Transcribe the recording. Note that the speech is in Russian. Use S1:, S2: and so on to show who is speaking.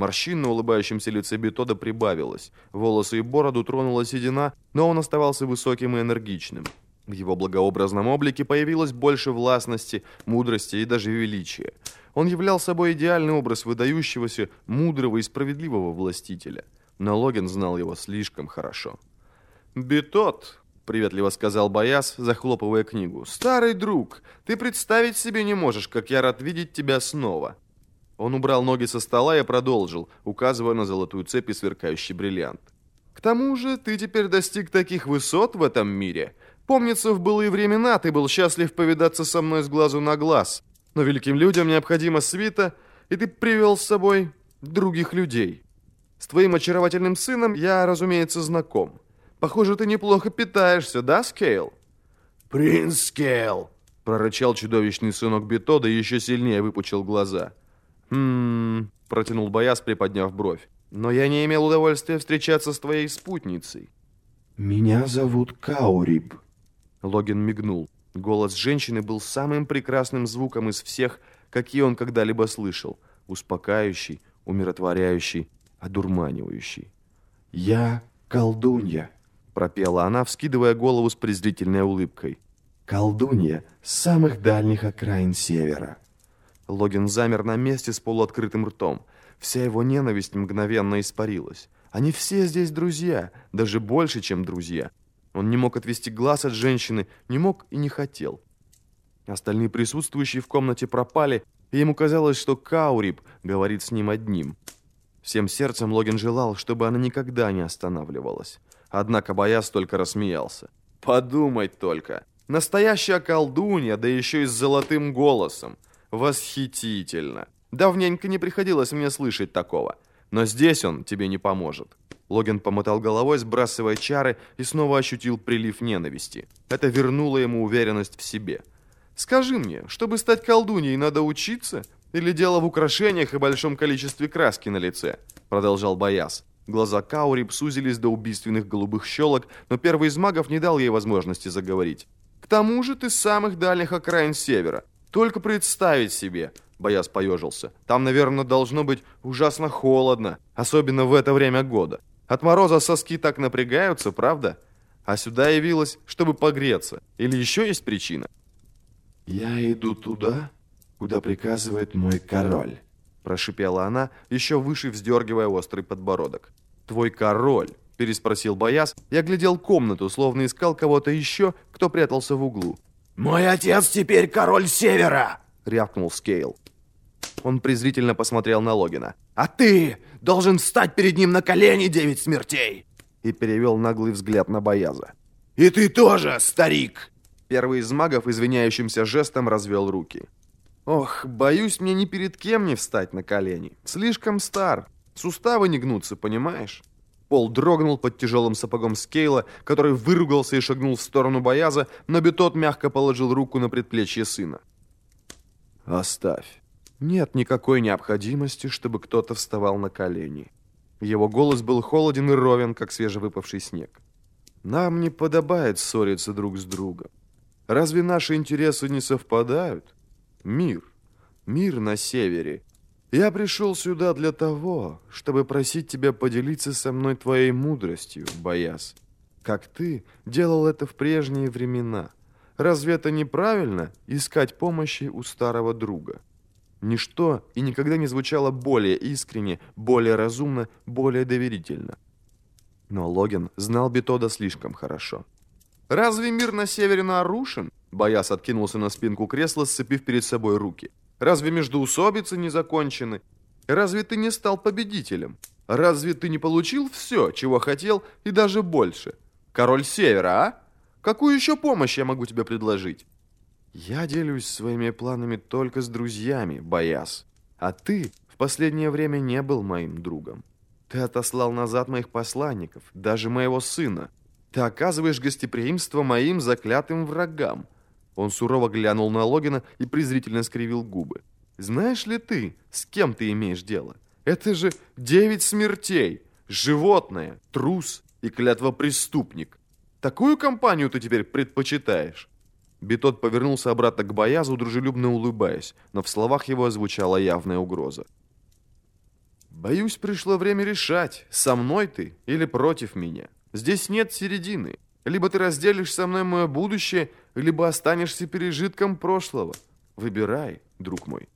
S1: Морщин на улыбающемся лице Бетода прибавилось. Волосы и бороду тронула седина, но он оставался высоким и энергичным. В его благообразном облике появилось больше властности, мудрости и даже величия. Он являл собой идеальный образ выдающегося, мудрого и справедливого властителя. Но Логин знал его слишком хорошо. «Бетот», — приветливо сказал Бояс, захлопывая книгу, — «старый друг, ты представить себе не можешь, как я рад видеть тебя снова». Он убрал ноги со стола и продолжил, указывая на золотую цепь и сверкающий бриллиант. «К тому же ты теперь достиг таких высот в этом мире. Помнится, в былые времена ты был счастлив повидаться со мной с глазу на глаз. Но великим людям необходима свита, и ты привел с собой других людей. С твоим очаровательным сыном я, разумеется, знаком. Похоже, ты неплохо питаешься, да, Скейл?»
S2: «Принц Скейл!»
S1: — прорычал чудовищный сынок Бетода и еще сильнее выпучил глаза. «Хм...» — протянул Бояс, приподняв бровь. «Но я не имел удовольствия встречаться с твоей спутницей».
S2: «Меня зовут Кауриб».
S1: Логин мигнул. Голос женщины был самым прекрасным звуком из всех, какие он когда-либо слышал. Успокаивающий, умиротворяющий, одурманивающий.
S2: «Я колдунья», —
S1: пропела она, вскидывая голову с презрительной улыбкой.
S2: «Колдунья с самых дальних окраин севера».
S1: Логин замер на месте с полуоткрытым ртом. Вся его ненависть мгновенно испарилась. Они все здесь друзья, даже больше, чем друзья. Он не мог отвести глаз от женщины, не мог и не хотел. Остальные присутствующие в комнате пропали, и ему казалось, что Кауриб говорит с ним одним. Всем сердцем Логин желал, чтобы она никогда не останавливалась. Однако Бояс только рассмеялся. «Подумать только! Настоящая колдунья, да еще и с золотым голосом! Восхитительно! Давненько не приходилось мне слышать такого. Но здесь он тебе не поможет». Логин помотал головой, сбрасывая чары, и снова ощутил прилив ненависти. Это вернуло ему уверенность в себе. «Скажи мне, чтобы стать колдуньей, надо учиться? Или дело в украшениях и большом количестве краски на лице?» Продолжал Бояс. Глаза Каури сузились до убийственных голубых щелок, но первый из магов не дал ей возможности заговорить. «К тому же ты с самых дальних окраин севера. Только представить себе!» Бояс поежился. «Там, наверное, должно быть ужасно холодно, особенно в это время года. От мороза соски так напрягаются, правда? А сюда явилась, чтобы погреться. Или еще есть причина?»
S2: «Я иду туда, куда приказывает мой король»,
S1: прошипела она, еще выше вздергивая острый подбородок. «Твой король?» – переспросил Бояс и оглядел комнату, словно искал кого-то еще, кто прятался в углу.
S2: «Мой отец теперь король Севера!»
S1: – рявкнул Скейл. Он презрительно посмотрел на Логина.
S2: «А ты должен встать перед ним на колени, девять смертей!»
S1: И перевел наглый взгляд на Бояза.
S2: «И ты тоже, старик!»
S1: Первый из магов извиняющимся жестом развел руки. «Ох, боюсь мне ни перед кем не встать на колени. Слишком стар. Суставы не гнутся, понимаешь?» Пол дрогнул под тяжелым сапогом Скейла, который выругался и шагнул в сторону Бояза, но Бетод мягко положил руку на предплечье сына. «Оставь. Нет никакой необходимости, чтобы кто-то вставал на колени». Его голос был холоден и ровен, как свежевыпавший снег. «Нам не подобает ссориться друг с другом. Разве наши интересы не совпадают? Мир. Мир на севере. Я пришел сюда для того, чтобы просить тебя поделиться со мной твоей мудростью, Бояс. Как ты делал это в прежние времена. Разве это неправильно искать помощи у старого друга?» Ничто и никогда не звучало более искренне, более разумно, более доверительно. Но Логин знал Бетода слишком хорошо. «Разве мир на севере нарушен?» Бояс откинулся на спинку кресла, сцепив перед собой руки. «Разве междоусобицы не закончены? Разве ты не стал победителем? Разве ты не получил все, чего хотел, и даже больше? Король Севера, а? Какую еще помощь я могу тебе предложить?» «Я делюсь своими планами только с друзьями, Бояс. А ты в последнее время не был моим другом. Ты отослал назад моих посланников, даже моего сына. Ты оказываешь гостеприимство моим заклятым врагам». Он сурово глянул на Логина и презрительно скривил губы. «Знаешь ли ты, с кем ты имеешь дело? Это же девять смертей, животное, трус и клятвопреступник. Такую компанию ты теперь предпочитаешь?» Бетот повернулся обратно к Боязу, дружелюбно улыбаясь, но в словах его звучала явная угроза. Боюсь, пришло время решать, со мной ты или против меня. Здесь нет середины. Либо ты разделишь со мной мое будущее, либо останешься пережитком прошлого. Выбирай, друг мой.